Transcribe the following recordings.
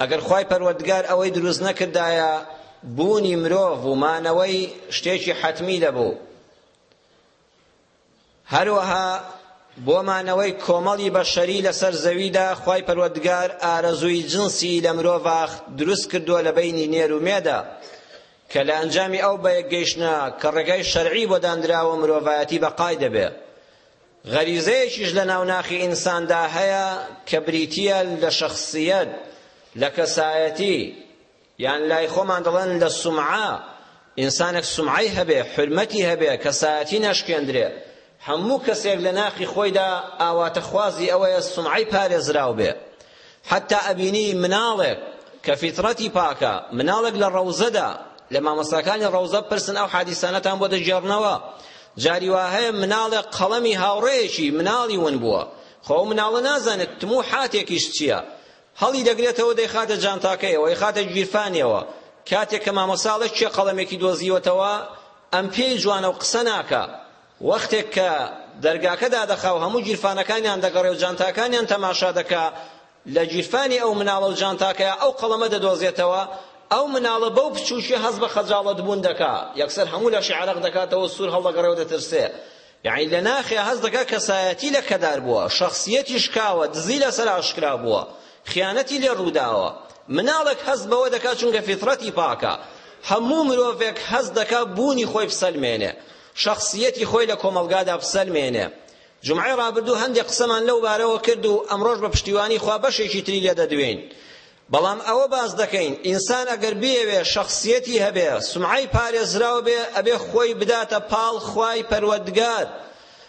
ئەگەر خوای پەروەردگار ئەوەی دروست نەکردایە بوونی مرۆڤ و مانەوەی شتێکی حەتمی دەبوو هەروەها بۆ مانەوەی کۆمەڵی بەشەری لەسەر زەویدا خوای پەروەردگار ئارەزووی جنسی لە مرۆڤە دروست کردووە لە بینی نێر و مێدا کە لە ئەنجامی ئەو بەیەکگەیشتنە کە ڕێگای شەرعی بۆ داندراوە مرۆڤایەتی بەقای دەبێت غەریزەیەکیش لە ناو ناخی ئینساندا هەیە کە بریتییە لە شەخسییەت، لە کەسایەتی، یان لای خۆمان دەڵێن لە سومعە، ئینسانێک سومعەی هەبێ، حورمەتی هەبێ، کەسایەتی نەشکێندرێ. هەموو کەسێک لە ناخی خۆیدا ئاواتەخوازی ئەوەیە سومعەی پارێزراو بێ. حەتتا ئەبینی مناڵێک کە فیتڕەتی پاکە مناڵێک لە ڕەوزەدا لە مامۆستاکانی ڕەوزە بپرسن ئەو حادیسانەتان بۆ دەگێڕنەوە جاری وا هەیە مناڵێک قەڵەمی هاوڕێیەکی مناڵی ون بووە خۆ ئەو مناڵە نازانێت تم و حاتێکیش چییە هەڵی دەگرێتەوە دەیخاتە جانتاکەیەوە یخاتە گیرفانیەوە کاتێک کە مامۆساڵێک کێ قەڵەمێکی دۆزیوەتەوە ئەم پێی جوانە و قسە ناکە وەختێک کە دەرگاکە دادەخا و هەموو گیرفانەکانیان دەگەڕێ و جانتاکانیان تەماشا دەکا، لە گیرفانی ئەو مناڵە و جانتاکەیا ئەو قەڵەمە دەدۆزێتەوە، ئەو مناڵە بەو بچووکیە هەست بە خەجاڵەت بوون دەکا، یەکسەر هەموو لەشی عەرەق دەکاتەوە و سوور هەڵدەگەڕێ و دەترسێ. یەعنی لە ناخیا هەست دەکا کەسایەتی لەکەدار بووە، شەخسییەتی شکاوە، دزی لەسەر ئاشکرا بووە، خیانەتی لێ ڕووداوە. مناڵێک هەست بەوە دەکا چونکە فیتڕەتی پاکە. هەموو مرۆڤێک هەست دەکا بوونی خۆی بسەلمێنێ. شەخسییەتی خۆی لە کۆمەڵگادا بسەلمێنێ. جومعەی ڕابردوو هەندێ قسەمان لەو بارەوە کرد و ئەمڕۆش بە پشتیوانی خوا بەشێکی تری لێ دەدوێین. بەڵام ئەوە باس دەکەین ئینسان ئەگەر بیەوێ شەخسییەتی هەبێ، سومعەی پارێزراو بێ، ئەبێ خۆی بداتە پاڵ خوای پەروەردگار.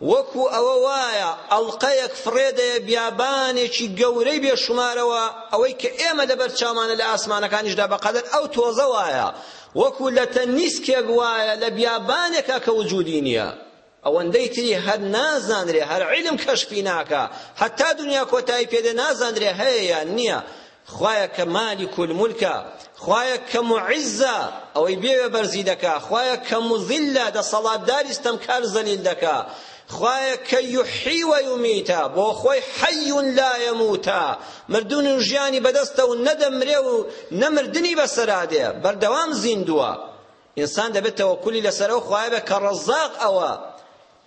وەکو ئەوە وایە ئەڵقەیەک فڕێدەیە بیابانێکی گەورەی بێ شومارەوە، ئەوەی کە ئێمە لەبەر چاومانە لە ئاسمانەکانیشدا بەقەدەر ئەو تۆزە وایە، وەکو لەتە نیسکێک وایە لە بیابانێکا کە وجودی نییە. ئەوەندەی تری هەر نازانرێ، هەر عیلم کەشفی ناکا، هەتا دونیا کۆتایی پێدێ نازانرێ هەیە یان نییە، خوایە کە مالک الملکە خوایە کە معزە ئەوەی بێوێ بەرزی دەکا خوایە کە مذلە دەسەڵاتداری ستەمکار زەلیل دەکا خوایە کە یحی و یمیتە بۆ خۆی حی لا یموتە مردون و ژیانی بەدەستە و نەدەمرێ و نەمردنی بەسەرا دێ بەردەوام زیندووە ئینسان دەبێت تەوەکولی لەسەر ئەو خوایە بێ کە ڕەزاق ئەوە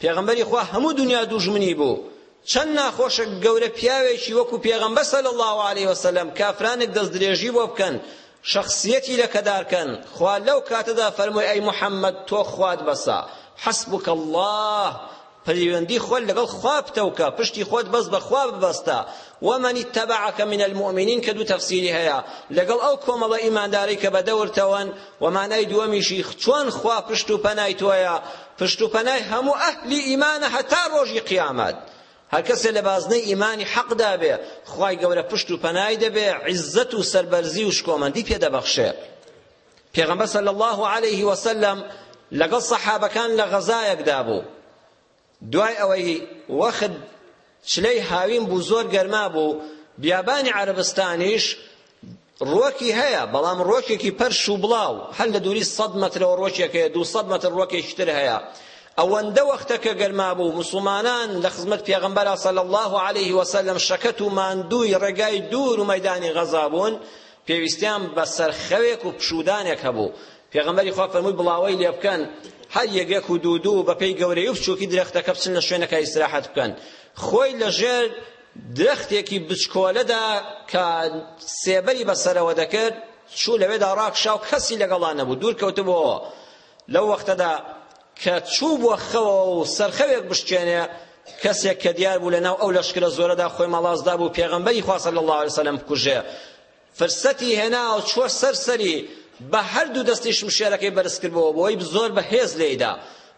پێغەمبەری خوا هەموو دنیا دوژمنی بوو چەند ناخۆشە گەورە پیاوێکی وەکو پێغەمبەر صلی الله علیه وسلم کافرانێک دەست درێژی بۆ بکەن شخصیەتی لەکەدارکەن خوا لەو کاتەدا فەرمووی ئەی محەممەد تۆ خوات بەسە حەسبک الله پەیوەندی خۆت لەگەڵ خوا بتەوکە پشتی خۆت بەس بە خوا ببەستە ومن اتبعك من المؤمنين کە دوو تەفسیری هەیە لەگەڵ ئەو کۆمەڵە ئیماندارەی کە بە دەورتەوەن ومانای دووەمیشی چۆن خوا پشت و پەنای تۆیە پشت و پەنای هەموو ئەهلی ئیمانە هەتا ڕۆژی قیامەت هەر کەسێ لە بازنەی ئیمانی حەقدا بێ خوای گەورە پشت و پەنای دەبێ عیزەت و سەربەرزی و شکۆمەندی پێ دەبەخشێ پێغەمبەر صلی الله علیه وسلم لەگەڵ سەحابەکان لە غەزایەکدا بوو دوای ئەوەی وەخت چلەی هاوین بوو زۆر گەرما بوو بیابانی عەرەبستانیش ڕوەکی هەیە بەڵام ڕوەکێکی پەرش و بڵاو هەر لە دووری سەد مەترەوە ڕوەکێک هەیە دوو سەد مەتر ڕوەکێکی تر هەیە ئەوەندە وەختە کە گەرما بوو مسلمانان لە خزمەت پێغەمبەرا صلی الله علیه وسلم شەکەت و ماندووی ڕێگای دوور و مەدانی غەزا بوون پێویستیان بە سەرخەوێک و پشودانێک هەبوو پێغەمبەری خوا فەرمووی بڵاوەی لێ بکەن هەر یەک یەک و دوو دوو بەپێی گەورەی و بچووکی درەختەکە بچنە شوێنەکە ئیستراحەت بکەن خۆی لەژێر درەختێکی بچکۆلەدا کە سێبەری بەسەرەوە دەکرد چوو لەوێدا ڕاکشا و کەسی لەگەڵا نەبوو دوور کەوتبووەوە لەو وەختەدا کە چوو بووە خەوە و سەرخەوێک بشکێنێ کەسێک کە دیار بوو لەناو ئەو لەشکرە زۆرەدا خۆی مەڵاس دابوو پێغەمبەری خوا صلی الله علیه وسلم بکوژێ فرسەتی هێنا و چووە سەر سەری، بە هەردوو دەستی شمشێرەکەی بەرز کردبۆوە بۆی، زۆر بە هێز لێی دا.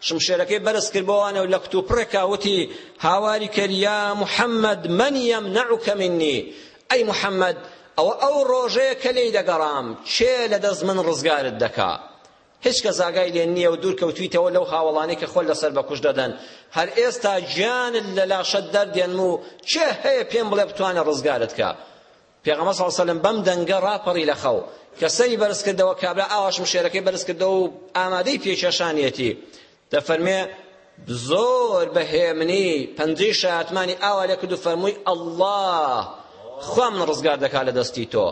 شمشێرەکەی بەرز کرد بۆوانە و لە کتوپڕێکا وتی، هاواری کرد، یا محەممەد من یمنعک منی، ئەی محەممەد، ئەوە ئەو ڕۆژەیە کە لێی دەگەڕام، کێ لە دەست من ڕزگارت دەکا؟ هیچ کەس ئاگای لێ نییە و دوور کەوتوویتەوە لەو هاوەڵانەی کە خۆل لەسەر بە کوشت دەدەن، هەر ئێستا گیانت لە لاشەت دەردێنم و کێ هەیە پێم بڵێ بتوانێ ڕزگارت کا؟ پێغەمبەر صلی اللە علیە و سەلەم بەم دەنگە ڕاپەڕی لە خەو کە سەری بەرز کردەوە کابرا ئاوا شمشێرەکەی بەرز کردەوە و ئامادەی پێکێشانیەتی دەفەرمێ زۆر بە هێمنی پەنجەی شاتمانی ئاوا لێ کرد و فەرمووی ئەڵڵا خوا من ڕزگار دەکا لە دەستی تۆ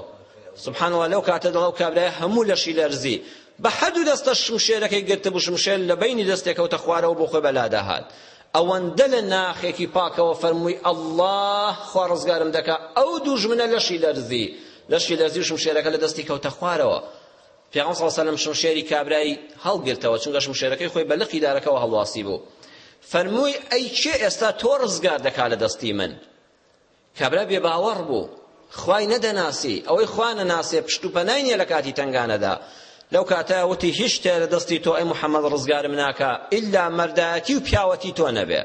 سبحان الله لەو کاتە دڵە و کابرای هەموو لەشی لەرزی بە حەدو دەستە شمشێرەکەی گرتبوو شمشێر لە بینی دەستێکەوتە خوارەوە بۆ خۆی بەلادەهات ئەوەندە لە ناخێکی پاکەوە فەرمووی اللە خوا ڕزگارم دەکا ئەو دوژمنە لەشی لەرزی لەشی لەرزی و شمشێرەکە لە دەستی کەوتە خوارەوە پێغەمبەر صلی الله علیه و شمشێری کابرای هەڵگرتەوە چونکە شمشێرەکەی خۆی بە لقی دارەکەەوە هەڵواسی بوو فەرمووی ئەی کێ ئێستا تۆ ڕزگار دەکا لە دەستی من کابرا بێ باوەڕ بوو خوای نەدەناسی ئەوەی خوا نەناسێ پشت و پەنای نییە لە کاتی تەنگانەدا لەو کاتە وتی هیچ شتێ لە دەستی تۆ ئەی محەممەد ڕزگارم ناکا ئیلا مەردایەتی و پیاوەتی تۆ نەبێ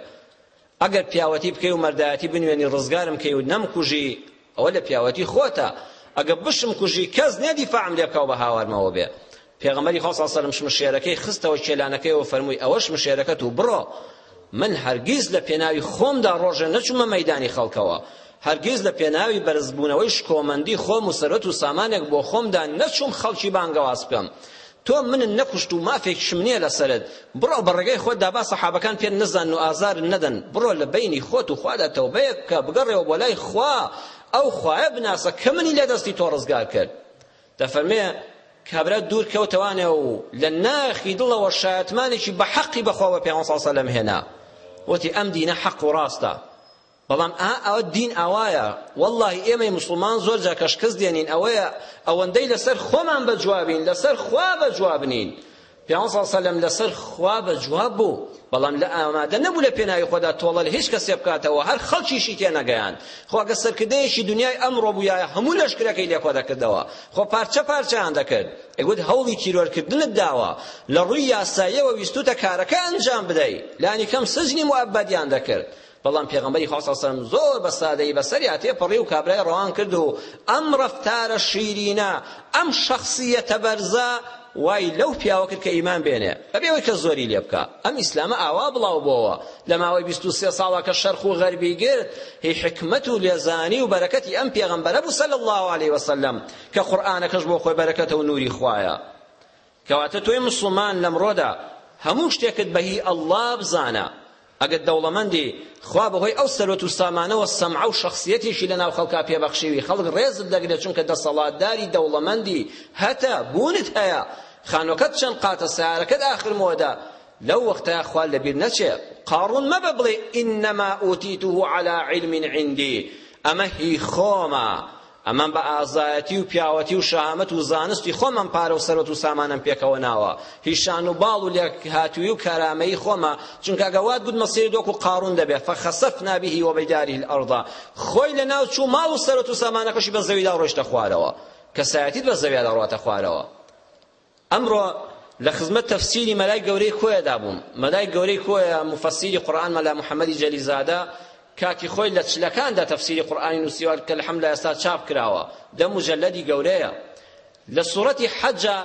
ئەگەر پیاوەتی بکەی و مەردایەتی بنوێنی ڕزگارم کەی و نەمکوژی ئەوە لە پیاوەتی خۆتە ئەگە بشم کوژی کەس نێ دیفاعم لێ بکاو بە هاوارمەوە بێ پێغەمبەری خوا صلی سەلم شمشێرەکەی خستەوە کێلانەکەیەوە فەرمووی ئەوە شمشێرەکەت و بڕۆ من هەرگیز لە پێناوی خۆمدا ڕۆژێ نەچوومە مەیدانی خەڵکەوە هەرگیز لە پێناوی بەرزبوونەوەی شکۆمەندی خۆم و سەرەت و سامانێک بۆ خۆمدا نەچووم خەڵکی بانگەواز بکەم تۆ منت نەکوشت و مافێکیشم نییە لەسەرت بڕۆ بە ڕێگەی خۆت دابا سەحابەکان پێت نەزان و ئازار نەدەن بڕۆ لە بینی خۆت و خوادا تەوبەیەک بکە بگەڕێەوە بۆ لای خوا ئەو خوایە بناسە کە منی لە دەستی تۆ ڕزگار کرد دەفەرمێ، کابرا دوور کەوتەوانێ و لە ناخی دڵەوە شایەتمانێکی بە حەقی بەخوا بە پێغەمبەر صلی سەلەم هێنا وتی ئەم دینە حەق و ڕاستە بەڵام ئەوە دین ئاوایە واللهی ئێمەی مسلمان زۆر جا کەشکەس دێنین ئەوەیە ئەوەندەی لەسەر خۆمان بەجوابین لەسەر خوا بەجوابنین پیامبەر صلی اللە علیه و سلم لەسەر خوا بە جواب بوو، بەڵام لە ئامادە نەبوو لە پێناوی خوادا تۆڵە لە هیچ کەسێ بکاتەوە، هەر خەڵکیشی تێنەگەیاند، خۆ ئەگەر سەرکردەیەکی دنیای ئەمڕۆ بوویایە هەموو لەشکرەکەی لێ کۆدەکردەوە، خۆ پارچە پارچەیان دەکرد، ئەیوت هەوڵی تیرۆرکردنت داوە، لە ڕووی یاساییەوە ویستووتە کارەکە ئەنجام بدەی، لانی کەم سجنی موئەبەدیان دەکرد، بەڵام پێغەمبەری خوا صلی اللە علیە وسلم زۆر بە سادەیی بەسەریا تێپەڕی و کابرای ڕەوان کرد و ئەم ڕەفتارە شیرینە ئەم شەخسیەتە بەرزە وای لەو پیاوە کرد کە ئیمان بێنێ بەبێ ئەوەی کە زۆری لێ بکە ئەم ئیسلامە ئاوا بڵاو بۆوە لە ماوەی بیست و سێ ساڵە کە شەرق و غەربی گرت هی حکمت و لێزانی و بەرەکەتی ئەم پێغەمبەرە بوو صلی الله علیه وسلم کە قورئانەکەش بۆ خۆی بەرەکەتە و نوری خوایە کەواتە تۆی موسڵمان لەمڕۆدا هەموو شتێکت بە هی اللە بزانە ئەگەر دەوڵەمەندی خوا بەهۆی ئەو سەروەت و سامانەوە سەمعە و شەخسیەتێکی لەناو خەڵکا پێبەخشیوی خەڵک ڕێزت دەگرێت چونکە دەسەڵاتداری دەوڵەمەندی هەتە بوونت هەیە خانوەکەت چەند قاتە سارەکەت ئاخر مۆدە لەو وەختەیە خوا لەبیر نەچێ قاڕون مەبە بڵێ ئینەما ئوتیتوه عەلا علم عندی ئەمە هی خۆمە ئەمەم بە ئازایەتی و پیاوەتی و شەهامەت و زانستی خۆمم پارە و سەروەت و سامانم پێکەوە ناوە هی شان و باڵ و لێکهاتووی و کارامەیی خۆمە چونکە گە وات گوت مەسیری دۆکو قارون دەبێ فەخەسەفنا به وبیداره الارض خۆی لە ناو چوو ماڵ و سەروەت و سامانەکەشی بە زەویدا ڕۆیشتە خوارەوە کەسایەتیت بە زەویدا ڕاتە خوارەوە ئەمڕۆ لە خزمەت تەفسیری مەلای گەورەی کۆیەدا بووم مەلای گەورەی کۆیە موفەسیری قورئان مەلا محەممەدی جەلیزادە کاتی خۆی لە چلەکاندا تەفسیری قورئانی نووسیوە کە الحمدللە ئێستا چاپ کراوە دە موجەلەدی گەورەیە لە سوڕەتی حەجە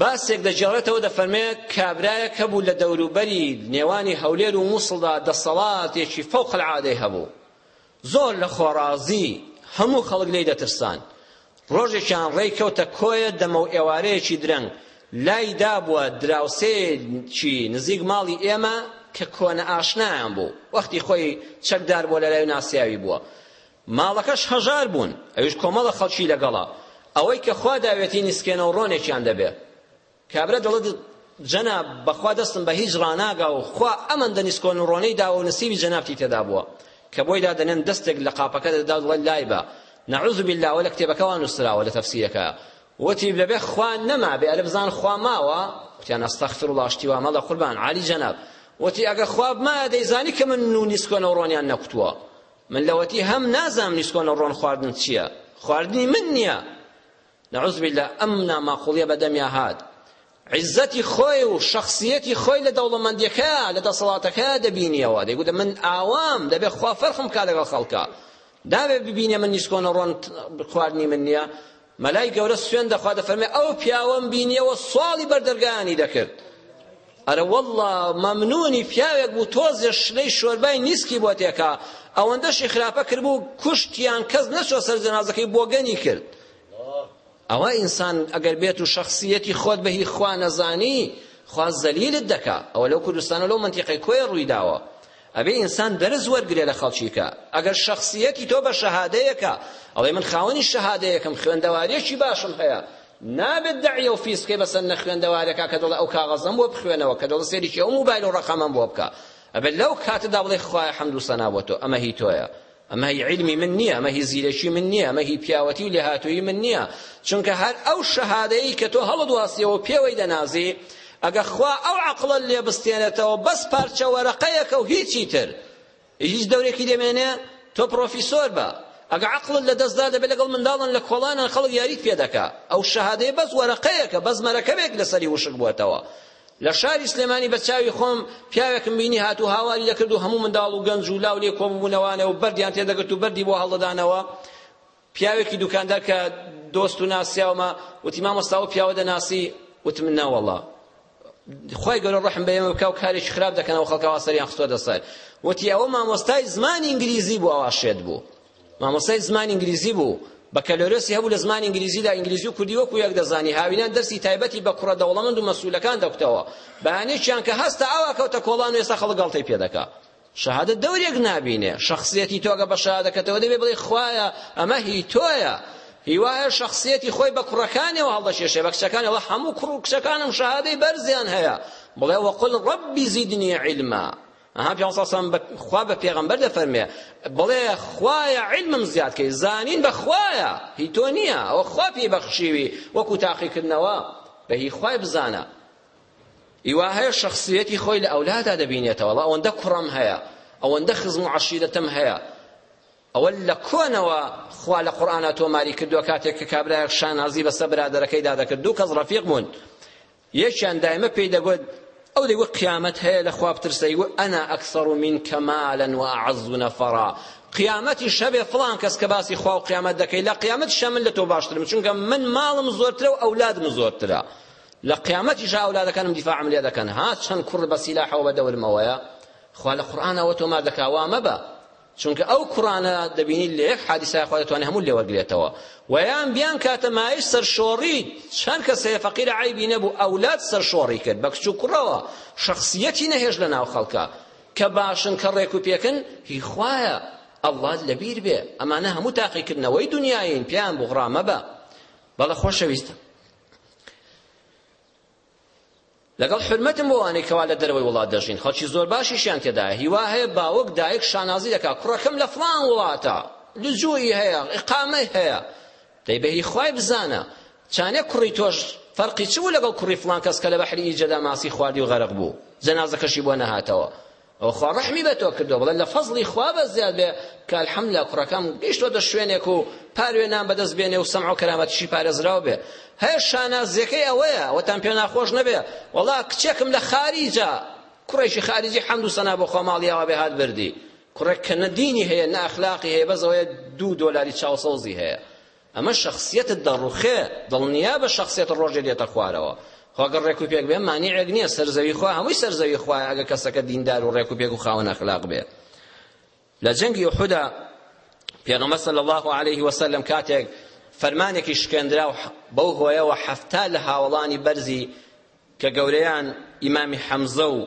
باسێک دەگێڕێتەوە دەفەرمێ کابرایەک هەبوو لە دەوروبەری نێوانی هەولێر و مووسڵدا دەسەڵاتێکی فەوق العادەی هەبوو زۆر لە خۆڕازی هەموو خەڵک لێی دەترسان. ڕۆژێکیان ڕێی کەوتە کۆیە دەمەوئێوارەیەکی درەنگ لای دابووە دراوسێیەکی نزیک ماڵی ئێمە کە کۆنە ئاشنایان بوو، وەختی خۆی چەکدار بووە لەلای و ناسیاوی بووە. ماڵەکەش هەژار بوون، ئەویش کۆمەڵە خەڵکی لەگەڵە، ئەوەی کە خوا داوێتی نیسکێنەوڕۆنێکیان دەبێ. کابرا دەڵێت جەناب بەخوا دەستم بە هیچ ڕاناگا و خوا ئەمەندە نیسکۆن و ڕۆنەی داوە و نسیبی جەنابتی تێدا بووە کە بۆی دادەنێن دەستێک لە قاپەکە دەدا و دڵێت لای بە نەعوذ بالله وە لە کتێبەکە وا نووسراوە لە تەفسیرەکە وتی لەبێ خوا نەما بێ ئەرە بزان خوا ماوە وتیان ئەستەغفر الله شتی وا مەڵە قوربان عالی جەناب وتی ئەگە خواب ما دەیزانی کە من نو نیسکۆن و ڕۆنیان نەکوتووە من لەوەتی هەم نازام نیسکۆن و ڕۆن خواردن چییە خواردنی من نییە نعوذ باللە ئەم ناماقوڵیە بەدەمیا هات عزەتی خۆی و شخصیەتی خۆی لە دەوڵەمەندیەکە لە دەسەڵاتەکە دەبینیەوە دەیگوتە من ئاوام دەبێ خوا فەرخم کا لەگەڵ خەڵکە داوێ ببینێ من نیسکۆنە ڕۆن خواردنی من نییە مەلای گەورە سوێن دەخوا دەفەرمێ ئەو پیاوەم بینیەوە سواڵی بەردەرگایانی دەکرد ئەرە واللە مەمنونی پیاوێک بوو تۆزێ شلەی شۆربای نیسکی بۆ تێکا ئەوەندەشی خراپە کردبوو کوشتیان کەس نەچۆ سەر جەنازەکەی بۆگەنی کرد ئەوە ئینسان ئەگەر بێت و شخصیەتی خۆت بە هی خوا نەزانی خوا زەلیلت دەکا ئەوە لەو کوردستانە لەو منتیقەی کۆیە ڕووی داوە ئەبێ ئینسان دەرز وەرگرێ لە خەڵکیکە ئەگەر شخصیەتی تۆ بە شەهادەیەکە ئەڵێ من خاوەنی شەهادەیەکم خوێندەواریەکی باشم هەیە نابێت دەعیە و فیز بکەی بەسەر نەخوێندەوارەکە کە دەڵێ ئەو کاغەزەم بۆ بخوێنەوە کە دەڵێ سێریکی ئەو موبایل و ڕەقەمەم بۆ بکە ئەبێت لەو کاتەدا بڵێ خوایە حەمد و سەنا بۆ تۆ ئەمە هی تۆیە ئەمە هی علمی من نییە ئەمە هی زیرەکی من نییە ئەمە هی پیاوەتی و لێهاتووی من نییە چونکە هەر ئەو شەهادەیە کە تۆ هەڵدواستیەوە پێوەی دەنازی ئەگە خوا ئەو عەقڵە لێ بستێنێتەوە بەس پارچە وەرەقەیەکە و هیچی تر هیچ دەورێکی دەمێنێ تۆ پڕۆفیسۆر بە ئەگە عەقڵت لە دەستدا دەبێت لەگەڵ منداڵان لە کۆڵانان خەڵک یاریت پێ دەکا ئەو شەهادەیە بەس وەرەقەیەکە بەس مەرەکەبێک لەسەری وشک بووەتەوە لە شاری سلێمانی بە چاوی خۆم پیاوێکم بینی هاتو هاواری دەکرد و هەموو منداڵ و گەنج و لاو لێ کۆبوونەوانەوە بەردیان تێدەگرت و بەردی بۆ هەڵدەدانەوە پیاوێکی دوکاندار کە دۆست و ناسیاومە وتی مامۆستا ئەو پیاوە دەناسی وتم ناوەڵا خی گەورە ڕحم بەێمە بکە و کارێکی خراپ دەکەنەوە خەڵکەوە سەریان خستوە دەسەر وتی ئەوە مامۆستای زمانی ئینگلیزی بوو ئەوە شێت بوو مامۆستای زمانی ئینگلیزی بوو بەکەلۆرسی هەبوو لە زمانی ئینگلیزیدا ئینگلیزی و کوردی وەکو یەک دەزانی هاوینان دەرسی تایبەتی بە کوڕە دەوڵەمەند و مەسوولەکان دەکتەوە بەهانێکیان کە هەستە ئاوا کەوتە کۆڵان و ئێستا خەڵک گەڵتەی پێ دەکا شەهادە دەورێک نابینێ شخصیەتی تۆ گە بە شەهادەکەتەوە دەبێ بڵێ خوایە ئەمە هی تۆیە هیوایە شخصیەتی خۆی بە کوڕەکانیەوە هەڵدەشێشێ بە کچەکانی وڵا هەموو کوڕ و کچەکانم شەهادەی بەرزیان هەیە بڵێ وەقل ڕەبی زیدنی علما ئەها پێ سەسم خوا بە پێغەمبەر دەفەرمێ بڵێ خوایە علمم زیاد کەی زانین بە خوایە هی تۆ نییە ئەوە خوا پێی بەخشیوی وەکو تاقیکردنەوە بە هی خوای بزانە ی وا هەیە شخصیەتی خۆی لە ئەولادا دەبینێتەوە ڵە ئەوەندە کوڕم هەیە ئەوەندە خزم و عەشیرەتم هەیە ئەوە لە کۆنەوە خوا لە قورآنا تۆماری کردووە کاتێک کە کابرایەک شانازی بەسە برادەرەکەیدا دەکرد دوو کەس ڕەفیق بوون یەکیان دایمە پێی دەگوت ئەو دەی وەک قیامەت هەیە لە خواب ترسەی و ئەنا ئەکسەر و من کەمالەن و ئەعەز و نەفەڕا قیامەتی شەبێ فڵان کەس کە باسی خوا و قیامەت دەکەی لە قیامەت شە من لە تۆ باشترم چونکە من ماڵم زۆرترە و ئەولادم زۆرترە لە قیامەتیشا ئەولادەکانم دیفاعم لێ دەکەن ها چەند کوڕ بە سیلاحەوە بە دەورمەوەیە خوا لە قورئانەوە تۆمار دەکا وا مەبە چونکە ئەو کوڕانە دەبینی لە یەک حادیسای خوا دەتوانێت هەموو لێ وەرگرێتەوە ویان بیان کاتە مایش سەرشۆڕی چەند کەس هەیە فەقیر عیبی نەبوو ئەولاد سەرشۆڕی کرد بە کچ و کوڕەوە شخصیەتی نەهێش لە ناو خەڵکە کە باشن کە ڕێک و پێکن هی خوایە ئەڵڵات لەبیر بێ ئەمانە هەموو تاقیکردنەوەی دنیایین پێیان بغڕا مەبە بەڵە خۆشەویستە لەگەڵ حرمەتم بۆ ئەوانەی کەوا لە دەرەوەی وڵات دەژین خەڵکی زۆر باشیشیان تێدایە هیوا هەیە باوەک دایک شانازی دەکات کوڕەکەم لە فڵان وڵاتە لجوئی هەیە ئیقامەی هەیە دەی بە هی خوای بزانە چانێ کوڕی تۆش فەرقی چ بوو لەگەڵ کوڕی فڵان کەس کە لە بەحری ئیجەدا ماسی خواردی و غەرق بوو جەنازەکەشی بۆ نەهاتەوە ئەوە خوا ڕەحمی بە تۆ کردووە بڵێ لە فەزڵی خوا بەس زیاد بێ کە الحمدللە کوڕەکەم گەیشتۆتە شوێنێک و پاروێ نان بەدەست بێنێ و سەمع و کەرامەتیشی پارێزراو بێ هەیە شانازیەکەی ئەوەیە وەتان پێ ناخۆش نەبێ وەڵا کچێکم لە خاریجە کوڕێکی خاریجی حەمد و سەنا بۆ خوا ماڵی ئەوە بێ هات بردی کوڕێک کە نە دینی هەیە نە ئەخلاقی هەیە بەس ئەوەیە دوو دۆلاری چاوسەوزی هەیە ئەمە شەخسیەتت دەڕوخێ دڵنیابە شەخسیەت ڕۆژێ دێتە خوارەوە خۆ گەر ڕێک و پێک بێ مانیعێک نییە سەر زەوی خوا هەمووی سەر زەوی خوایە ئەگە کەسەکە دیندار و ڕێک و پێک و خاوەن ئەخلاق بێ لە جەنگی ئوحودا پێغەمبەر صلی الله علیه وسلم کاتێک فەرمانێکی شکێندرا و بەو هۆیەوە حەفتا لە هاوڵانی بەرزی کە گەورەیان ئیمامی حەمزە و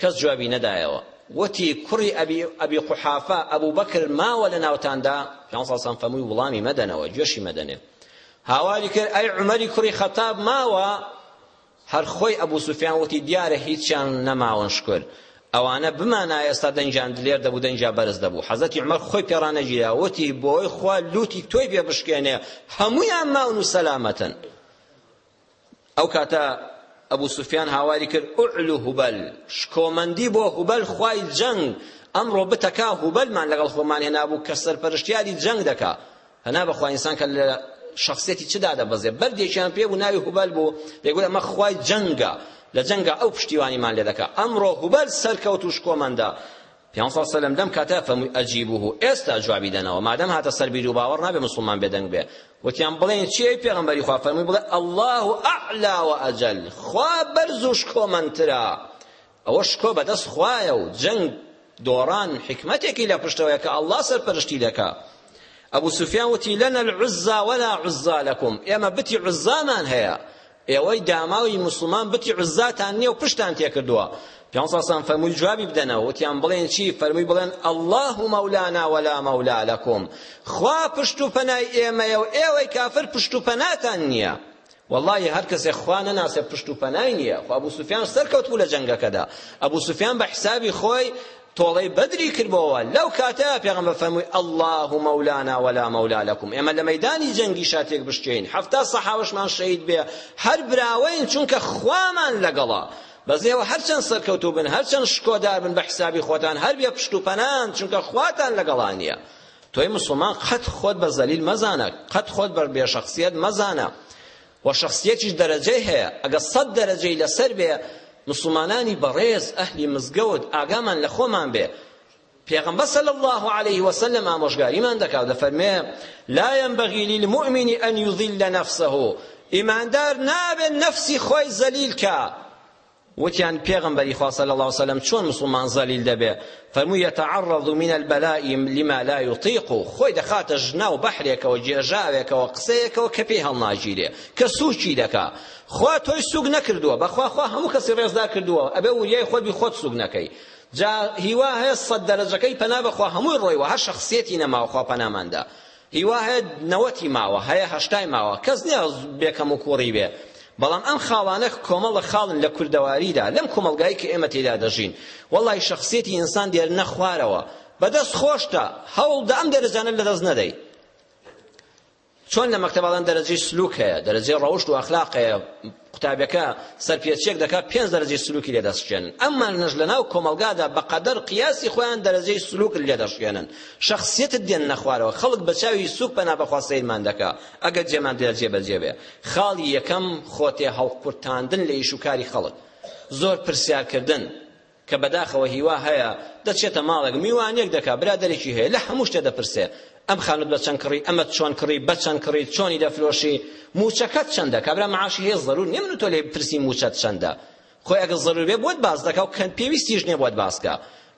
کەس جوابی نەدایەوە. وتی، کوڕی ئەبی ئەبی قوحافە، ئەبوبەکر ماوە لە ناوتاندا؟ پێغەمبەر صلی اللە علیە و سلم فەرمووی، وڵامی مەدەنەوە، گوێشی مەدەنێ. هاواری کرد، ئەی عومەری کوڕی خەتاب ماوە؟ هەر خۆی ئەبو سوفیان وتی، دیارە هیچیان نەماون شکر. ئەوانە بمانایە ئێستا دەنگیان دلێر دەبوو، دەنگیان بەرز دەبوو. حەزرەتی عومەر خۆی پێ ڕانەگیرا، وتی، بۆی خوا لوتی تۆی پێ بشکێنێ، هەموویان ماون و سەلامەتن. ئەو کاتە ئەبو سوفیان هاواری کرد ئوعلو هوبەل شکۆمەندی بۆ هوبەل خوای جەنگ ئەمڕۆ بتەکا هوبەلمان لەگەڵ خۆمان هێنابوو کە سەرپەرشتیاری جەنگ دەکا هەنا بەخوا ئینسان کە لە شخصیەتی چدا دەبەزێ بەردێکیان پێ بوو ناوی هوبەل بوو دەیگوت ئەمە خوای جەنگە لە جەنگا ئەو پشتیوانیمان لێ دەکا ئەمڕۆ هوبەل سەرکەوت و شکۆمەندە پێغەمبەر صلی اللە علیە و سلم لەم کاتە فەرمووی اجیبوه ئێستا جوابی دەنەوە مادام هاتە سەر بیر و باوەڕ نابێ موسڵمان بێدەنگ بێ وتیان بڵێن چی ئەی پێغەمبەری خوا فەرمووی بڵێ اللە اعلی و اجل خوا بەرز و شکۆمەندترە ئەوە شکۆ بەدەست خوایە و جەنگ دۆڕان حکمەتێکی لە پشتەوەیە کە اللە سەرپەرشتی دەکا ئەبو سفیان وتی لەنا العزا ولا عزا لەکم ئێمە بتی عزامان هەیە ئێوەی داماوی موسڵمان بتی عوزاتان نییە و پشتتان تێکردووە پیان ساسان فەرمووی جوابی بدەنەوە وتیان بڵێن چی فەرمووی بڵێن اللە مولانا ولا مولا لەکم خوا پشت و پەنای ئێمەیە و ئێوەی کافر پشت و پەناتان نییە واللهی هەر کەسێک خوا نەناسێ پشت و پەنای نییە خو ئەبو سوفیان سەرکەوتبوو لە جەنگەکەدا ئەبو سوفیان بە حسابی خۆی تۆڵەی بەدری کردبۆوە لەو کاتە پێغەمبەر فەرمووی اللە مولانا ولا مولا لەکم ئێمە لە مەیدانی جەنگیشا تێک بشکێین حەفتا سەحابەشمان شەهید بێ هەر براوەین چونکە خوامان لەگەڵە بەس ئێوە هەرچەند سەرکەوتوو بن هەرچەند شکۆدار بن بە حسابی خۆتان هەر بێ پشت و پەنان چونکە خواتان لەگەڵا نییە تۆی مسلمان قەت خۆت بە زەلیل مەزانە قەت خۆت بە بێشەخصیت مەزانە وە شەخسیەتیش دەرەجەی هەیە ئەگەر سەد دەرەجەی لەسەر بێ مسوڵمانانی بەڕێز ئەهلی مزگەوت ئاگامان لە خۆمان بێ پێغمبەر صلی الله عليه وسلم ئامۆژگاریمان دەکات دەفەرمێ لا ينبغي للمؤمن ان يضل نفسه ئیماندار نابێت نەفسی خۆی زەلیل کا وتیان، پێغەمبەری خوا صلی اللە وسلم چۆن موسڵمان زەلیل دەبێ؟ فەرمووی، یتعرض من البلاء لما لا یطیق، خۆی دەخاتە ژناو بەحرێکەوە، گێژاوێکەوە، قسەیەکەوە کە پێی هەڵناگیرێ، کە سووکی دەکا. خوا تۆی سووک نەکردووە، بەخوا خوا هەموو کەسی ڕێزدار کردووە، ئەبێ وریای خۆت بی خۆت سووک نەکەی. جا هیوا هەیە سەد دەرەجەکەی پەنا بەخوا هەمووی ڕۆیوە هەر شەخسیەتی نەماوە خوا پەنامان دا. هیوا هەیە نەوەتی ماوە هەیە هەشتای ماوە کەس نییە بێ کەم و کوڕی بێ بەڵام ئەم خاڵانە کۆمەڵە خاڵن لە کوردەواریدا لەم کۆمەڵگای کە ئێمە تێدا دەژین وەڵی شخصیەتی ئینسان دێرنە خوارەوە بەدەست خۆشتە هەوڵدە ئەم دەرەجانە لەدەست نەدەی چۆن لە مەکتەباڵان دەرەجەی سلوک هەیە دەرەجەی ڕەوشت و ئەخلاق هەیە قوتابیەکە سەرپێچیەک دەکات پێنج دەرەجەی سلوکی لێ دەشکێنن ئەم مانەش لەناو کۆمەڵگادا بەقەدەر قیاسی خۆیان دەرەجەی سلوکت لێ دەشکێنن شەخسیەتت دێننە خوارەوە خەڵک بە چاوی سوک پەنا بەخوا سەیرمان دەکا ئەگەر جێمان دێت جێبەجێ بێ خاڵی یەکەم خۆتێ هەڵقورتاندن لە ئیش و کاری خەڵک زۆر پرسیارکردن کە بەداخەوە هیوا هەیە دەچێتە ماڵێک میوانیەک دەکا برادەرێکی هەیە لە هەموو شتێ دەپرسێ ئەم خانوت بە چەند کڕی ئەمەت چۆن کڕی بە چەند کڕی چۆنی دەفرۆشی موچەکەت چەندە کابرا معاشی هەیە ضرور نیە من و تۆ لێ بپرسین موچەت چەندە خۆی ئەگە ضرور بێ بۆت باس دەکا و کەند پێویستیش نیە بۆت باس کا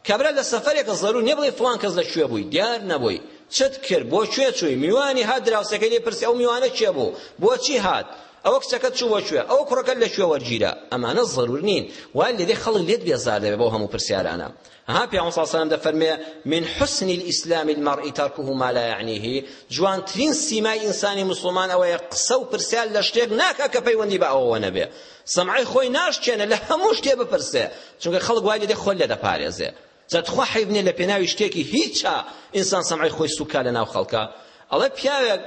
کابرا لە سەفەرێکە ضرور نیە بڵێ فڵان کەس لە کوێ بووی دیار نەبووی چت کرد بۆ کوێ چووی میوانی هات دراوسێکەی لێ پرسی ئەو میوانە کێ بوو بۆچی هات ئەوە کچەکەت چوو بۆ کوێ؟ ئەوە کوڕەکەت لە کوێ وەرگیرا؟ ئەمانە زەرور نین، وایان لێدێ خەڵک لێت بێزار دەبێ بەو هەموو پرسیارانە. ها پێغەمبەر صلی اللە علیە وسلم دەفەرموێ، من حسن الاسلام المرء ترکه ما لا یعنیه، جوانترین سیمای ئینسانی موسڵمان ئەوەیە قسە و پرسیار لە شتێک ناکا کە پەیوەندی بە ئەوەوە نەبێ. سەمعەی خۆی ناشکێنێ لە هەموو شتێ بپرسێ، چونکە خەڵک وای لێدێ خۆی لێ دەپارێزێ. جا تخوا حەیف نیە لەپێناوی شتێکی هیچا ئینسان سەمعەی خۆی سوک کا لەناو خەڵکا ئەڵێ پیاوێک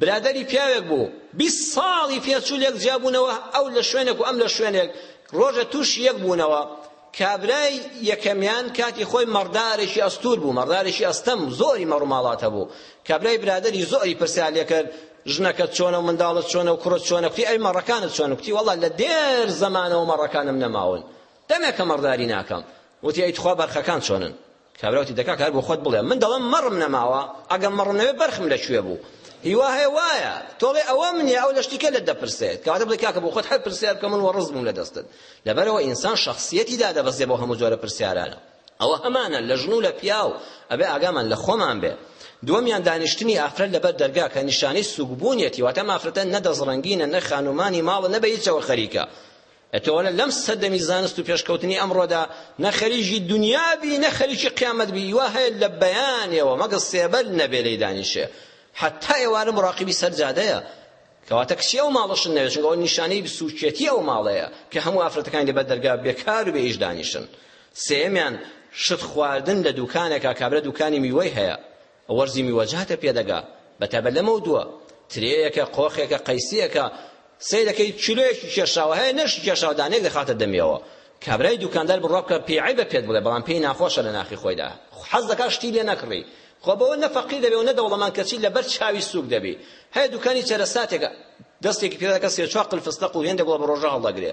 برادەری پیاوێک بوو بیست ساڵی پێچوو لێک جیابوونەوە ئەو لە شوێنێک و ئەم لە شوێنێک ڕۆژە تووشی یەک بوونەوە کابرای یەکەمیان کاتی خۆی مەڕدارێکی ئەستور بوو مەڕدارێکی ئەستەم زۆری مەڕوماڵات هەبوو کابرای برادری زۆری پرسیار لێکرد ژنەکە چۆنە و منداڵت چۆنە و کوڕت چۆنە کوتی ئەی مەڕەکانت چۆنە کوتی وەڵا لە دێر زەمانەوە مەڕەکانم نەماون دەمێکە مەڕداری ناکەم. وتی، ئەی توخوا بەرخەکان چۆنن؟ کابرا وتی، دەکاکە هەر بۆ خۆت بڵێ، من دەڵێم مەڕم نەماوە، ئەگەر مەڕم نەبێ بەرخم لە کوێ بوو؟ هیوا هەیە وایە، تۆڵێ ئەوەم نییە، ئەو لە شتی کێ لێت دەپرسێت؟ کەواتە بڵێ کاکە بۆ خۆت هەر پرسیار بکە، من وەڕس بووم لە دەستت. لەبەرئەوە ئینسان شەخسییەتی دادەبەزێ بەو هەموو جۆرە پرسیارانە. ئەوە هەمانە لە ژن و لە پیاو، ئەبێ ئاگامان لە خۆمان بێ. دووەمیان دانیشتنی ئافرەت لەبەر دەرگا کە نیشانەی سووکبوونیەتی، واتە ئەم ئافرەتە نە دەستڕەنگینە، نە خانوومانی ماڵە، نە بە هیچەوە خەریکە. ئەتۆ نە لەم سەردەمی زانست و پێشکەوتنی ئەمڕۆدا نە خەریکی دنیا بی نە خەریکی قیامەت بی وا هەیە لە بەیانێەوە مەگەڵ سێبەر نەبێ لێی دانیشێ حتا ئێوارە مراقبی سەر جادەیە کەواتە کچی ئەو ماڵەشن نەوێت چونکە ئەو نیشانەی سووکێتی ئەو ماڵەیە کە هەموو ئافرەتەکانی لەبەر دەرگا بێکار و بێ ئیش دانیشن سێمیان شت خواردن لە دوکانێکا کابرا دوکانی میوەی هەیە وەرزی میوەجاتە پێدەگا بە تایبەت لەمەو دووە ترێیەکە قۆخێکە قەیسیەکە سەیرەکەی کیلۆیەکی کێشاوە هەیە نەشی کێشاوە دانێک دەخاتە دەمیەوە کابرای دوکاندار بڕوا بکە پێی عیبە پێت بڵێ بەڵام پێی ناخۆشە لە ناخی خۆیدا حەز دەکات شتی لێ نەکڕی خۆ بەوە نە فەقیر دەبێ و نە دەوڵەمەند کەچی لەبەر چاوی سووک دەبی هەیە دوکانی چەرەساتێکە دەستێکی پێدەکە سێ چوار قل فستەق و هێندێک وڵە بە ڕۆژە هەڵدەگرێ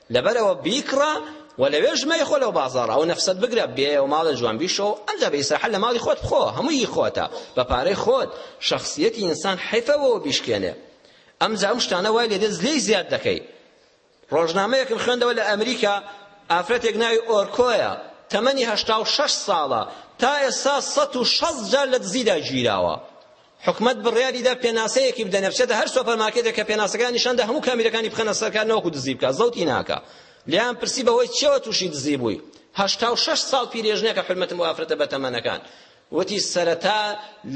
لەبەرئەوە بیکڕە و لەوێش مەیخۆ لەو بازاڕە ئەو نەفسەت بگرە بێیەوە ماڵە جوان بیشەوە ئەمجا بە ئیسراحەت لە ماڵی خۆت بخۆ هەموو هی خۆتە بە پارەی خۆت شەخسیەتی ئینسان حەیفە بەوە بیشکێنێ ئەمجا ئەم شتانە وای لێ دێت لێی زیاد دەکەی ڕۆژنامەیەکم خوێندەوە لە ئەمریکا ئافرەتێک ناوی ئۆرکۆیە تەمەنی هەشتا و شەش ساڵە تا ئێستا سەد و شەست جار لە دزیدا گیراوە حکومەت بڕیاری دا پێناسەیەکی بدەنێ بچێتە هەر سۆپەرمارکێتێک کە پێناسەکانی نیشاندا هەموو کامیرەکانی بخەنە سەر کار نەوەکو دزی بکا زەوتی ناکا لیان پرسی بەهۆی چیەوە تووشی دزی بووی هەشتا و شەش ساڵ پیرێژنێکە حرمەتم بۆ ئافرەتە بەتەمەنەکان وتی سەرەتا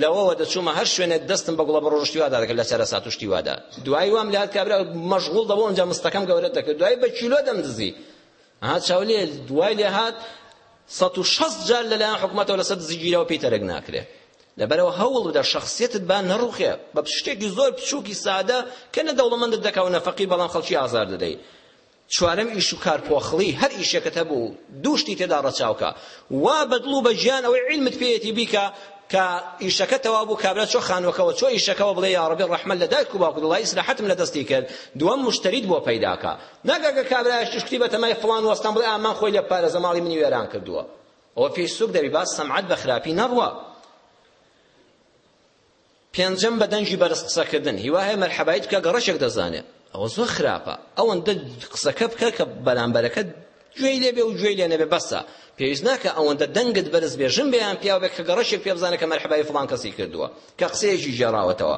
لەوەوە دەچوومە هەر شوێنێک دەستم بە گوڵە بە ڕۆژشتی وادا دەکرد لە چەرە ساتوشتی وادا دوایی وام لات کابرا مەشغوڵ دەبوو ئەنجا مستەکەم گەورە دەکرد دوایی بە کیلۆ دەمدزی ها چاولێ دوای لێ هات سەد و شەست جار لەلایەن حکومەتەوە لەسەر دزی گیراو پێی تەرک ناکرێ لەبەرەوە هەوڵ بدە شخصیتت با نەڕوخێ بە شتێکی زۆر بچووکی سادە کە نە دەوڵەمەندت دەکا و نە فەقیر بەڵام خەڵکی ئازار دەدەی چوارەم ئیش و کار پۆخڵی هەر ئیشێکت هەبوو دوو شتی تێدا ڕەچاوکە وا بەدڵ و بەجیان ئەوەی علمت پێیەتی بیکە کە ئیشەکە تەوا بوو کابرا چۆ خانوەکەەوە چۆ ئیشەکەەوە بڵێ یاڕبێ ڕەحمە لە دایک و باوکت وڵی ئیسراحەتم لە دەستی کرد دووەم مشتریت بۆ پەیداکە نەک ئەگەر کابرایەکیش کوتی بەتەمای فڵان وەستام بڵێ ئا من خۆی لێ بپارێزە ماڵی منی وێران کردووە ئەوە پێی سوک دەبی با سەمعەت بە خراپی نەڕوا پێنجەم بە دەنگی بەرز قسەکردن هیوا هەیە مەرحەبایی بکە گەڕەشێک دەزانێ ئەوە زۆر خراپە ئەوەندە قسەکە بکە کە بەرامبەرەکە گوێی لێ بێ و گوێی لێ نەبێ بەسە پێویست ناکە ئەوەندە دەنگت بەرز بێ ژن بێیان پیاو بێ کە گەڕەشێک پێ بزانە کە مەرحەبایی فڵان کەسی کردووە کە قسەیەکی گێڕاوەتەوە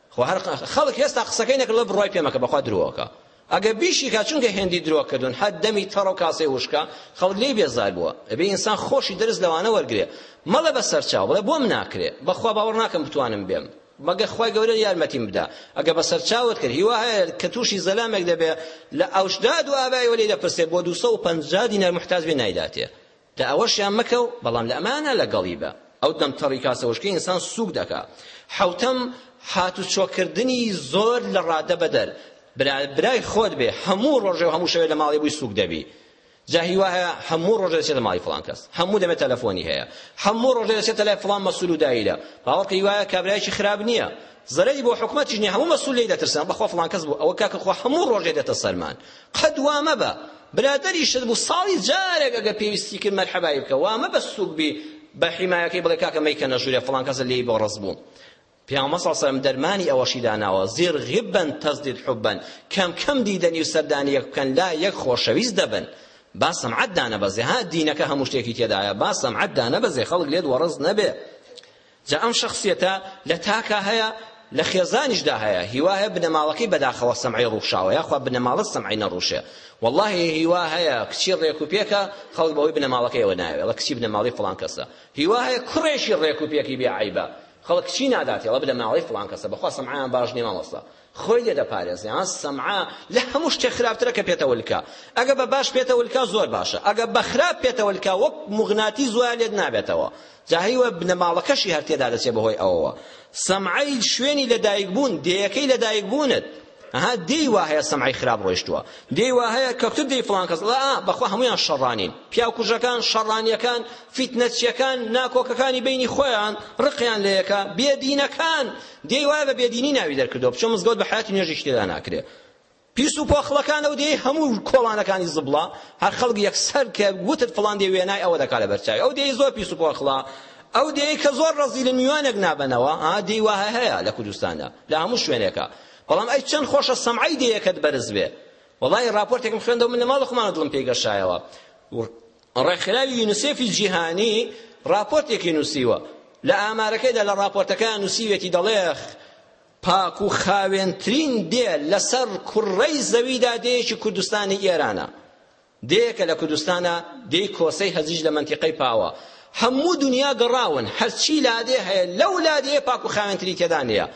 خۆ هەر خەڵک هێستا قسەکەی نەکردوە بڕوای پێ مەکە بەخوا درۆکە ئەگە بیشیکا چونکە هێندی درۆ کردون هەر دەمی تەڕە و کاسەی وشکە خەڵک لێی بێزار بووە ئەبێ ئینسان خۆشی دەرس لەوانە وەرگرێ مەڵێ بە سەرچاو بڵێ بۆم ناکرێ بەخوا باوەڕ ناکەم بتوانم بێم مەگە خوای گەورە یارمەتیم بدا ئەگە بە سەرچاوت کرد هیوا هەیە کە تووشی زەلامێک دەبێ لە ئەوشدا دو ئابای وەلی دەپرسێ بۆ 250 دینار محتاج بێ نایداتێ تا ئەوەشیان مەکە و بەڵام لە ئەمانە لەگەڵی بە، ئەو دەم تەڕی کاسەوشکەی ئینسان سووک دەکا. حەوتەم، هاتوچۆ کردنی زۆر لە ڕادە بەدەر، برا برای خۆت بێ هەموو ڕۆژێ و هەموو شەوێ لە ماڵێ بووی سووک دەبی، جا هی وا هەیە هەموو ڕۆژێ دەچێتە ماڵی فڵان کەس، هەموو دەمێ تەلەفۆنی هەیە، هەموو ڕۆژێ دەچێتە لای فڵان مەسوول و دایرە، باوەڕکە هی وایە کابرایەکی خراپ نییە، زەرەری بۆ حکومەتیش نییە، هەموو مەسوول لێی دەترسن، بەخوا فڵان کەس بوو، ئەوە کاکە خۆ هەموو ڕۆژێ دێتە سەرمان، قەت وامەبە برادەری شت بوو ساڵی جارێک ئەگەر پێویستی کرد مەرحەبایی بکە وامەبە سوک بی بە حیمایەکەی بڵێ کاکە مەیکەنە ژوورێ فڵان کەسە لێی بۆ ڕەز بوو پیامە سەڵسەم دەرمانی ئەوەشی داناوە زێر غبن تەزدید حبن کەم کەم دیدەنی و سەردانی یەک بکەن لا یەک خۆشەویست دەبن با سەمعەت دانەبەزێ ها دینەکە هەموو شتێکی تێدایە با سەمعەت دانەبەزێ خەڵک لێت وەڕز نەبێ جا ئەم شەخسیەتە لە تاکا هەیە لە خێزانیشدا هەیە هیوا هەیە بنەماڵەکەی بەداخەوە سەمعی ڕوخشاوە یاخوا بنەماڵە سەمعی نەڕوشێ واللهی هیوا هەیە کچی ڕێک و پێکە خەڵک بەوەی بنەماڵەکەیەوە ناوێ ڵە کچی بنەماڵی فڵان کەسە هیوا هەیە کوڕێکی ڕێک و پێکی بێ عیبە خەڵک کچی ناداتێ ڵە بنەماڵەی فڵان کەسە بەخوا سەمعیان باش نیە مامۆستا خۆی لێ دەپارێزێ ها سەمعە لە هەموو شتێ خراپترە کە پێتەوەلکا ئەگە بە باش پێتەوەلکا زۆر باشە ئەگە بە خراپ پێتەوەلکا وەک مغناتی زوایە لێت نابێتەوە جا هیوە بنەماڵەکەشی هەر تێدا دەچێ بەهۆی ئەوەوە سەمعەی شوێنی لەدایک بوون دێیەکەی لەدایک بوونت ها دێی وا هەیە سەمعی خراپ ڕۆیشتووە دێی وا هەیە کەوتت دێی فڵان کەس ڵا بەخوا هەمویان شەڕانین پیاکوژەکان شەڕانیەکان فیتنەچیەکان ناکۆکەکانی بینی خۆیان ڕقیان لەیەکە بێدینەکان دێی وایە بە بێدینی ناوی دەرکردەوە بچۆ مزگەوت بە حەیاتی نوێژیش تێدا ناکرێ پیس و پۆخڵەکان ئەو دێی هەموو کۆڵانەکانی زبڵە هەر خەڵک یەکسەر کە وتت فڵان دێ وێنای ئەوە دەکا لە بەرچاوی ئەو دێی زۆر پیس و پۆخڵە ئەو دێی کە زۆر ڕەزیلە میوانێک نابەنەوە ها دێی وایە هەیە لە کوردستاندا لە هەموو شوێنێکە بەڵام ئەی چەند خۆشە سەمعەی دێیەکەت بەرز بێ وەڵی ڕاپۆرتێکم خوێندەوە من لە ماڵە خۆمانە دڵم پێی گەشایەوە ڕێکخراوی یونسێفی جیهانی ڕاپۆرتێکی نووسیوە لە ئامارەکەیدا لە ڕاپۆرتەکەیان نووسیوێتی دەڵێخ پاک و خاوێنترین دێ لەسەر کوڕەی زەویدا دێیەکی کوردستانی ئێرانە دێیەکە لە کوردستانە دێی کۆسەی هەزیش لە منتیقەی پاوە هەموو دنیا گەڕاون هەرچی لادێ هەیە لەو لادێ پاک و خاوێنتری تێدا نییە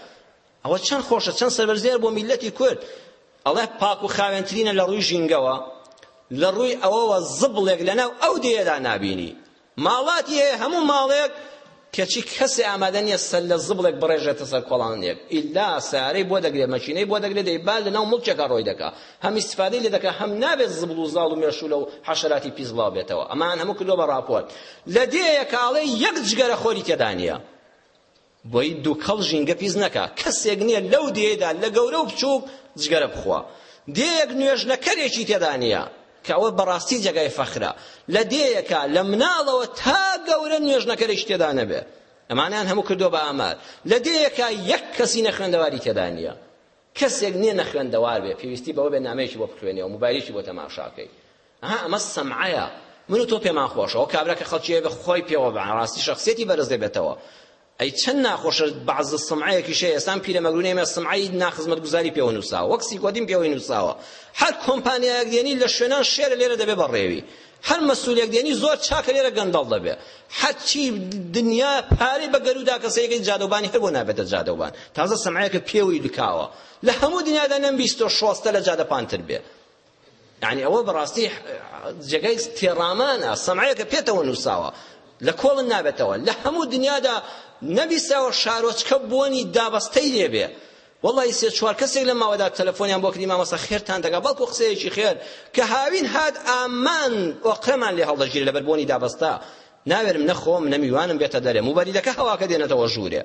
ئەوە چەند خۆشە چەند سەربەرزیە بۆ میلەتی کورد ئەڵێ پاک و خاوێنترینە لە ڕووی ژینگەوە لە ڕووی ئەوەوە زبڵێک لەناو ئەو دێدا نابینی ماڵاتی هەیە هەموو ماڵێک کەچی کەسێ ئامادە نییە سەر لە زبڵێک بڕێژێتە سەر کۆڵانێک ئیلا سارەی بۆ دەگرێت مەکینەی بۆ دەگرێت دەیبال لەناو مڵکێکە ڕۆی دەکا هەم ئیسفادەی لێ دەکا هەم نابێت زبڵ و زاڵ و مێشوولە و حەشەراتی پیس بڵاو بێتەوە ئەمان هەموو کردوە بە ڕاپۆرت لە دێیەکە ئاڵێ یەک جگەرە خۆری تێدا نییە بۆی دوکەڵ ژینگە پیس نەکا کەسێک نییە لەو دێیەدا لە گەورە و بچووک جگەرە بخوا دێیەک نوێژنەکەرێکی تێدا نییە کە ئەوە بەڕاستی جێگای فەخرە لە دێیەکە لە مناڵەوە تا گەورە نوێژنەکەرێک تێدا نەبێ ئەمانیان هەموو کردو بە ئامار لە دێیەکە یەک کەسی نەخوێندەواری تێدا نییە کەسێک نییە نەخوێندەوار بێ پێویستی بەوە بێ نامەیەکی بۆ بخوێنێ و موبایلێکی بۆ تەماشاکەی ئەها ئەمە سەمعەیە من و تۆ پێمان خۆشە ئەو کابرا کە خەڵکی ئەوێ خۆی پێوە بە ڕاستی شەخسیەتی بەرز دەبێتەوە ئەی چەند ناخۆشە بەعز سمعەیەکی شەیە ئێستان پیرەمەگرونی ئێمە سمعەی ناخزمەتگوزاری پێوە نووساوە وەک سیکۆدین پێوەی نووساوە هەر کۆمپانیایەک دێنی لە شوێنان شێرە لێرە دەبێ بەڕێوی هەر مەسولێک دێنی زۆر چاکە لێرە گەندەڵ دەبێ هەرچی دنیا پارەی بە گەرودا کەسەیەکی جادەوبانی هەر بۆ نابێتە جادەوبان تازە سمعەیەکە پێوەی لکاوە لە هەموو دنیادا نەمبیستۆ شۆستە لە جادەپانتر بێ یعنی ئەوە بەڕاستی جێگای تێڕامانە سەمعەیەکە پێتەوە نووساوە لە کۆڵن نابێتەوە لە هەموو دنیادا نەبیساوە شارۆچکە بۆنی دابەستەی لێبێ والله سێ چوار کەسێک لە ماوەدا تەلەفۆنیان بۆ کردی مامەسە خێرتان دەگا بەڵکو قسەیەکی خێر کە هاوین هات ئامان ئۆقرەمان لێ هەڵدەگیرێ لەبەر بۆنی دابەستا ناوێرم نەخۆم نەمیوانم بێتە دەرێ موبەریدەکە هەواکە دێنێتەوە ژوورێ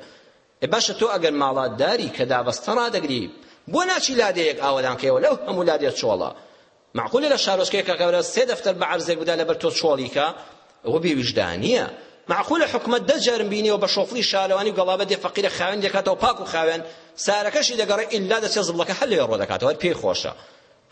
ئێ باشە تۆ ئەگەر ماڵات داری کە دابەستە ڕادەگری بۆ ناچی لادێیەک ئاوەدان کەیەوە لەو هەموو لادێ چۆڵە معقولە لە شارۆچکەیە کاکەورە سێ دەفتەر بە عەرزێک بدا لەبەر تۆ چۆڵیکە ئەوە بێویژدانیە معقولە حکومەت دە جارم بینیەوە بە شۆفڵی شارەوانی و گەڵابە دێ فەقیرە خاوێن دەکاتەوە پاک و خاوێن سارەکەشی دەگەڕێ ئیلا دەچێ زبڵەکە هەر لێ ڕۆ دەکاتەوە پێی خۆشە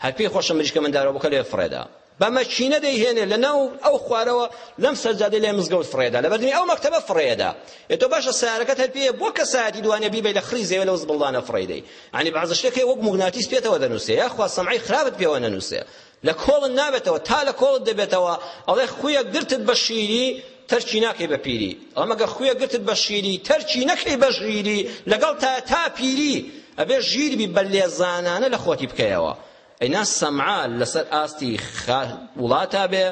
هەر پێی خۆشە مریشکە مندارەوە بکە لەوێ فڕێدا بە مەکینە دەیهێنێ لە ناو ئەو خوارەوە لەم سەرجادەی لای مزگەوت فڕێدا لە بەردەمی ئەو مەکتەبە فڕێدا ئێتۆ باشە سیارەکەت هەر پێیە بۆ کەسایەتی دوانە بیبەی لە خڕی زێوە لەو زبڵدانە فڕێدەی یعنی بەعزە شتێک هەیە وەک موگناتیس پێتەوە دەنووسێ یاخوا سەمعی خراپت پێوە نەنووسێ لە کۆڵن نابێتەوە تا لە کۆڵت دەبێتەوە ئەڵێ خویەک گرتت بە شیری تەرکی ناکەی بە پیری ئەڵە مەگە خوێ گرتت بە شیری تەرکی نەکەی بە ژیری لەگەڵ تا تا پیری ئەبێ ژیر بی بە لێزانانە لە خۆتی بکەیەوە ئەینا سەمعا لەسەر ئاستی وڵاتا بێ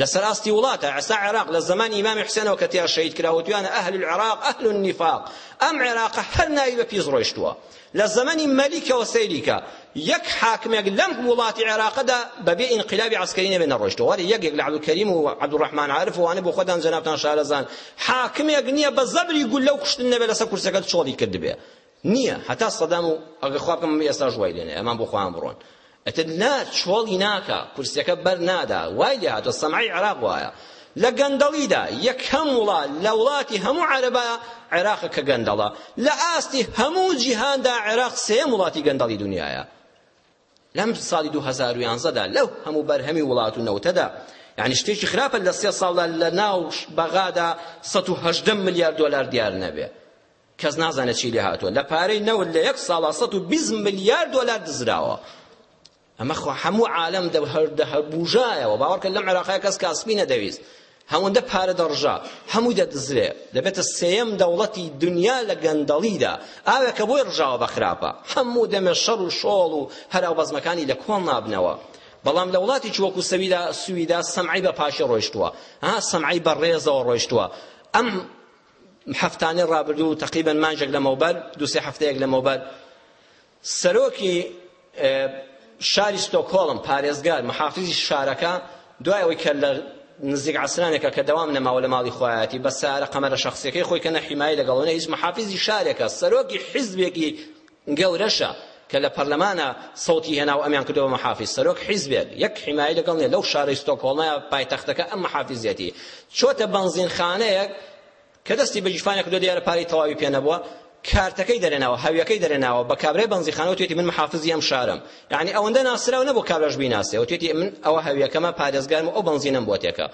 لەسەر ئاستی وڵاتە ئەسا عێراق لە زمانی ئیمامی حسێنەوە کە تیا شەید کراوە تویانە ئەهل العراق ئەهل النفاق ئەم عێراقە هەر ناوی بە پیس ڕۆیشتووە لە زەمەنی مەلیکەوە سەیری کە یەک حاکمێک لەم وڵاتی عێراقدا بەبێ ئینقلابی عەسکەری نەبێ نەڕۆیشتەوە وەرە یەکێک لە عەبدولکەریم و عەبدولڕەحمان عارف و وانە بۆ خۆتان جەنابتان شارەزان حاکمێک نییە بە زەبری گوللە و کوشتن نەبێ لەسەر کورسیەکە چۆڵی کردبێ نییە هەتا سەدام و ئەگەر خوا بکەم ئێستاش وای لێ نەیە ئەمان بۆ خۆیان بڕۆن ئیتر نا چۆڵی ناکا کورسیەکە بەر نادا وای لێ هاتوە سەمعی عێراق وایە لە گەندەڵیدا یەکەم وڵات لە وڵاتی هەموو عەرەبا عێراقە کە گەندەڵە لە ئاستی هەموو جیهاندا عێراق سێم وڵاتی گەندەڵی دنیایە لەم ساڵی 2011دا لەو هەموو بەرهەمی وڵات و نەوتەدا یعنی شتێکی خراپە لە سێ ساڵدا لە ناو بەغادا 118 ملیار دۆلار دیار نەبێ کەس نازانێت چی لێ هاتووە لە پارەی نەوت لە یەک ساڵا سەد و بیست ملیار دۆلار دزراوە ئەمە خۆ هەموو عالەم دە هەر دە هەر بوژایەوە باوەڕکە لەم عێراقا کەس کاسپی نەدەویست هەوەندە پارە دەڕژا هەمووی دەدزرێ دەبێتە سێیەم دەوڵەتی دنیا لە گەندەڵیدا ئاوێک کە بۆی ڕژاوە بە خراپە هەموو دەمێ شەڕ و شۆڵ و هەراو بەزمەکانی لە کۆڵ نابنەوە بەڵام لە وڵاتی چوەکو سەویدا سویدا سەمعی بە پاشە ڕۆیشتووە ها سەمعی بە ڕێزەوە ڕۆیشتووە ئەم هەفتانەی ڕابردوو تقریبا مانجێک لەمەوبەر دوو سێ هەفتەیەک لەمەوبەر سەرۆکی شاری ستۆکۆڵم پارێزگار محافزی شارەکە دوای ئەوەی کە لە نزیک عسرانێکە کە دەوام نەماوە لە ماڵی خۆیەتی بە سارە قەمەرە شخصیەکەی خۆی کە نەحیمایی لەگەڵەوە هیچ محافزی شارێکە سەرۆکی حزبێکی گەورەشە کە لە پەرلەمانا سەوتی هێناو ئەمیان کردوە بە محافیز سەرۆک حیزبێک یەک حیمایەی لەگەڵ نیە لەو شارەی ستۆکهۆڵمە پایتەختەکە ئەم محافیزیەتی چۆتە بەنزین خانەیەک کە دەستی بە گیرفانێک کردوە دیارە پارەی تەواوی پێ نەبووە کارتەکەی دەرێناوە هەویەکەی دەرێناوە بە کابرای بەنزیخانەوە توێتی من محافزی ئەم شارم یعنی ئەوەندە ناسراو نەبوو کابراش بیناسێ وتێتی من ئەوە هەویەکەمە پارێزگارم و ئەو بەنزینم بۆ تێکە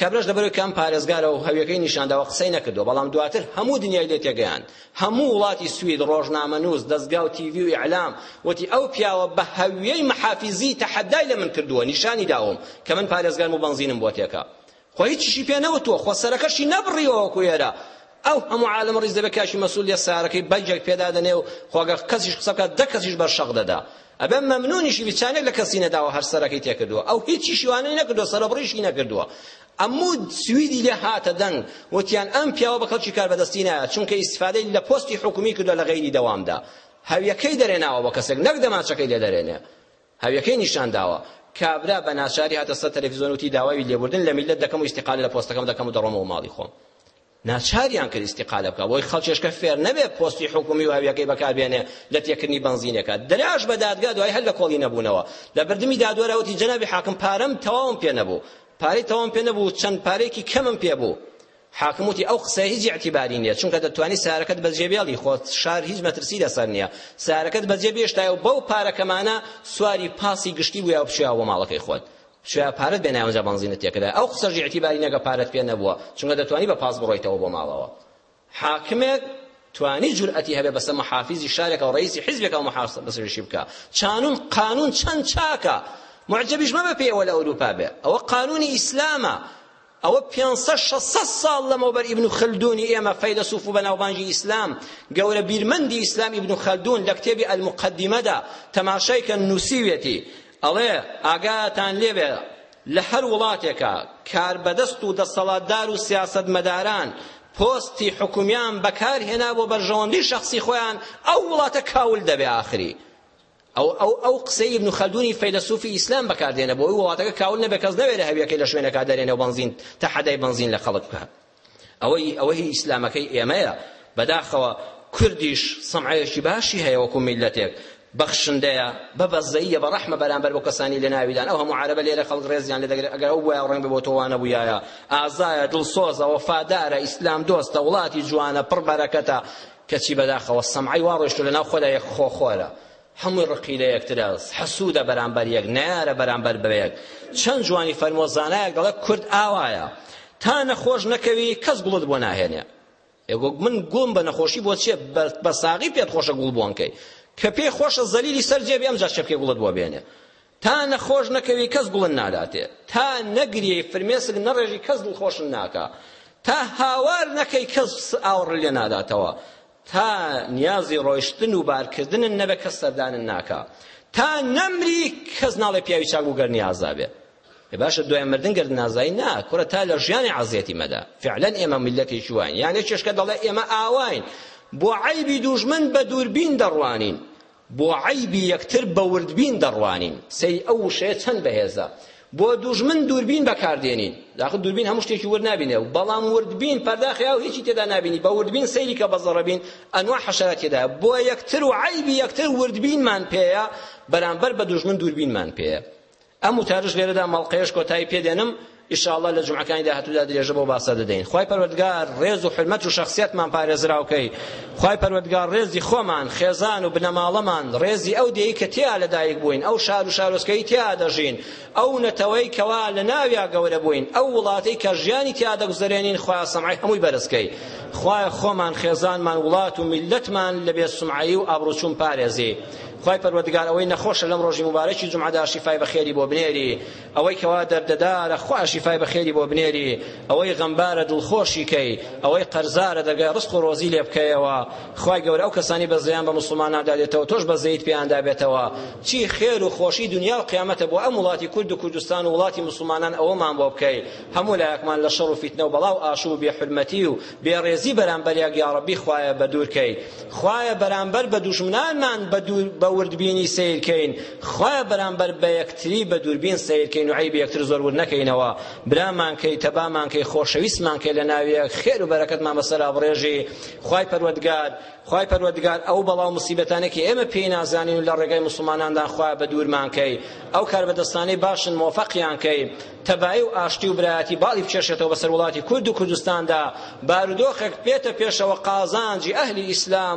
کابراش لەبەرەوەی کە ئەم پارێزگارە و هەویەکەی نیشانداوە قسەی نەکردووە، بەڵام دواتر هەموو دنیای لێ تێگەیاند. هەموو وڵاتی سوید، ڕۆژنامەنووس، دەزگا و تیڤی و ئیعلام وتی ئەو پیاوە بە هەویەی مەحافیزی تەحەدای لە من کردووە، نیشانی داوم کە من پارێزگارم و بەنزینم بۆ تێکا. خۆ هیچیشی پێ نەوتووە، خۆ سەرەکەشی نەبڕیوە وەکو ئێرە ئەو هەموو عالەمە ڕیز دەبێ کاشی مەسول یە سارەکەی بەجێک پێدا دەنێ و خۆ ئەگەر کەسیش قسە بکات دە کەسیش بەر شەق دەدا ئەبێ مەمنونیشی بی چانێک لە کەسی نەداوە هەر سەرەکەی تێکردووە ئەو هیچی شیوانەی نەکردووە سەرەبڕیشی نەکردووە ئەموو سویدی لێ هاتە دەنگ وتیان ئەم پیاوە بە کەڵکی کاربەدەستی نایە چونکە ئیسفادەی لە پۆستی حکومی کردووە لە غەیری دەوامدا هەویەکەی دەرێناوە بە کەسێک نەک دەمانچەکەی لێ دەرێنێ هاویەکەی نیشان داوە. کابرا بە ناچاری هاتە سەر تەلەفیزۆن وتی داوای لێبوردن لە میللەت دەکەم و ئیستیقالە لە پۆستەکەم دەکەم و دەڕۆمەوە ماڵی خۆم. ناچاریان کرد ئیستیقالە بکا بۆی خەڵکێشکە فێر نەبێ پۆستی حکومی و هاویەکەی بەکار بێنێ لە تێکردنی بەنزینێکە دراش بە دادگا دوای هەر لە کۆڵی نەبوونەوە لە بردمی دادوەرا وتی جەنابی حاکم پارەم تەواوم پێ نەبوو پارەی تەواوم پێ نەبوو چەند پارێکی کەمم پێ بوو حاکم وتی ئەو قسەیە هیچ ئیعتیباری نییە، چونکە دەتوانی سارەکەت بەجێبێڵی، خۆ شار هیچ مەترسی لەسەر نییە، سارەکەت بەجێ بێشتایە و بەو پارە کەمانە سواری پاسی گشتی بوویایە و بچوویایە بۆ ماڵەکەی خۆت، بچوویایە پارەت بێنایە و ئەوجا بەنزینت تێ کردایە، ئەو قسەش ئیعتیباری نییە کە پارەت پێ نەبووە، چونکە دەتوانی بە پاس بڕۆیتەوە بۆ ماڵەوە. حاکمێک توانی جورئەتی هەبێ بەسە محافیزی شارێکە و ڕەیسی حیزبێکە و محاسبەشی بکا چانون قانون چەند چاکە معجبیش مەبە پێی ئەوە لە ئەوروپا بێ ئەوە قانونی ئیسلامە ئەوە پێنج سەد شەش سەد ساڵ لەمەوبەر ئیبن خەلدونی ئێمە فەیلەسوف و بەناوبانگی ئیسلام گەورە بیرمەندی ئیسلام ئیبن خەلدون لە کتێبی المقدمەدا تەماشای کە نووسیوێتی ئەڵێ ئاگاتان لێبێ لە هەر وڵاتێکە کاربەدەست و دەسەڵاتدار و سیاسەتمەداران پۆستی حکومیان بەکارهێنا بۆ بەرژەوەندی شەخسی خۆیان ئەو وڵاتە کاول دەبێ ئاخری ئەو ئەو ئەو قسەی ابن خەلدونی فەیلەسوفی ئیسلام بەکاردێنە بۆی وڵاتەکە کاول نەبێ کەس نەوێرە هەویەکەی لە شوێنەکە دەرێنە و بەنزین تەحەدای بەنزین لە خەڵک بکات ئەوەی ئەوەی ئیسلامەکەی ئێمەیە بەداخەوە کوردیش سەمعەیەکی باشی هەیە وەکو میلەتێک بەخشندەیە بە بەزەیە بە ڕەحمە بەرامبەر بۆ کەسانی لە ناویدان ئەو هەموو عەرەبە لێرە خەڵک ڕێزیان لێ دەگرێت ئەگەر ئەو بوایە ڕەنگ بۆ تۆوانە بوویایە ئازایە دڵسۆزە وەفادارە ئیسلام دۆستە وڵاتی جوانە پڕ بەرەکەتە کەچی بەداخەوە سەمعەی وا ڕۆیشتووە لەناو خۆدا یەک خۆخۆرە هەمووی ڕقی لە یەکترە حەسوودە بەرامبەر یەک نەیارە بەرامبەر بە یەک چەند جوانی فەرمووە زانایەک دەڵێ کورد ئاوایە تا نەخۆش نەکەوی کەس گوڵت بۆ ناهێنێ من گوڵم بە نەخۆشی بۆ چیە بە ساغی پێت خۆشە گوڵ بۆنکەی کە پێی خۆشە زەلیلی سەر جێبێ ئەمجا چەپکێ گوڵت بۆ بێنێ تا نەخۆش نەکەوی کەس گوڵن ناداتێ تا نەگریەی فرمێسک نەڕێژی کەس دڵخۆشن ناکا تا هاوار نەکەی کەس ئاوڕ لێ ناداتەوە تا نیازی ڕۆیشتن و بارکردنن نەبێ کەس سەردانن ناکا تا نەمری کەس ناڵێ پیاوی چاک بوو گەر نیازابێ باشە دوای مردن گرد نازای نا کورە تا لە ژیانی عەزیەتی مەدە فعلا ئێمە میلەتێکی واین یانێ چێشکە دەڵێ ئێمە ئاواین بۆ عەیبی دوژمن بە دووربین دەڕوانین بۆ عەیبی یەکتر بە وردبین دەڕوانین سەی ئەو وشەیە چەند بەهێزە بۆ دوژمن دووربین بەکاردێنین داخل دووربین هەموو شتێکی ورد نابینێ و بەڵام وردبین پەرداخی ئەو هیچی تێدا نابینی بە وردبین سەیری کە بەزەڕەبین ئەنوا حەشەرات تێدا بۆ یەکتر و عیبی یەکتر وردبینمان پێیە بەرامبەر بە دوژمن دووربینمان پێیە ئەم وتارەش لێرەدا مەڵقەیەش کۆتایی پێ دێنم ئیشاءاللە لە جمعەکانی داهاتوودا درێژە بۆ باسە دەدەین خوای پەروەردگار ڕێز و حرمەت و شخصیتمان پارێزراوکەی خوای پەروەردگار ڕێزی خۆمان خێزان و بنەماڵەمان ڕێزی ئەو دێی کە تیا لەدایک بووین ئەو شار و شارۆچکەی تیا دەژین ئەو نەتەوەی کەوا لە ناویا گەورە بووین ئەو وڵاتەی کە ژیانی تیا دەگوزەرێنین خوای سەمعی هەمووی بەرزکەی خوای خۆمان خێزانمان وڵات و میلەتمان لە بێ سمعایی و ئابڕوچوون پارێزی خوای پەروەردگار ئەوەی نەخۆشە لەم ڕۆژی موبارەکی جومعەدا شیفای بەخێری بۆ بنێری ئەوەی کەوا دەردەدارە خوا شیفای بەخێری بۆ بنێری ئەوەی غەمبارە دڵخۆشی کەی ئەوەی قەرزارە دەرگای ڕزق و ڕۆزی لێ بکەیەوە خوای گەورە ئەو کەسانی بەزەیان بە موسڵمانان دادێتەوە تۆش بەزەیت پێیان دابێتەوە چی خێر و خۆشی دنیا و قیامەتە بۆ ئەم وڵاتی کورد و کوردستان و وڵاتی موسڵمانان ئەوەمان بۆ بکەی هەموو لایەکمان لە شەڕ و فیتنە و بەڵا و ئاشوب و بێحورمەتی و بێڕێزی بەرامبەر یەک یاڕەبی خوایە بەدوور کەی خوایە بەرامبەر بە دوژمنانمان بەدوور بە وردبینی سەیرکەین خوایە بەرامبەر بە یەکتری بە دووربین سەیرکەین و عیبی یەکتر زۆر ورد نەکەینەوە برامان کەی تەبامان کەی خۆشەویستمان کەی لە ناویەک خێر و بەرەکەتمان بەسەرا بڕێژی خوای پەروەردگار خوای پەروەردگار ئەو بەڵاو مصیبەتانێکی ئێمە پێی نازانین و لە ڕێگای مسلماناندان خوای بە دوورمان کەی ئەو کاربەدەستانەی باشن مۆفەقیان کەی تەبایی و ئاشتی و برایەتی باڵی بکێشێتەوە بەسەر وڵاتی کورد و کوردستاندا بارودۆخێک بێتە پێشەوە قازانجی ئەهلی ئیسلام